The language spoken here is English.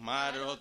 Maroto.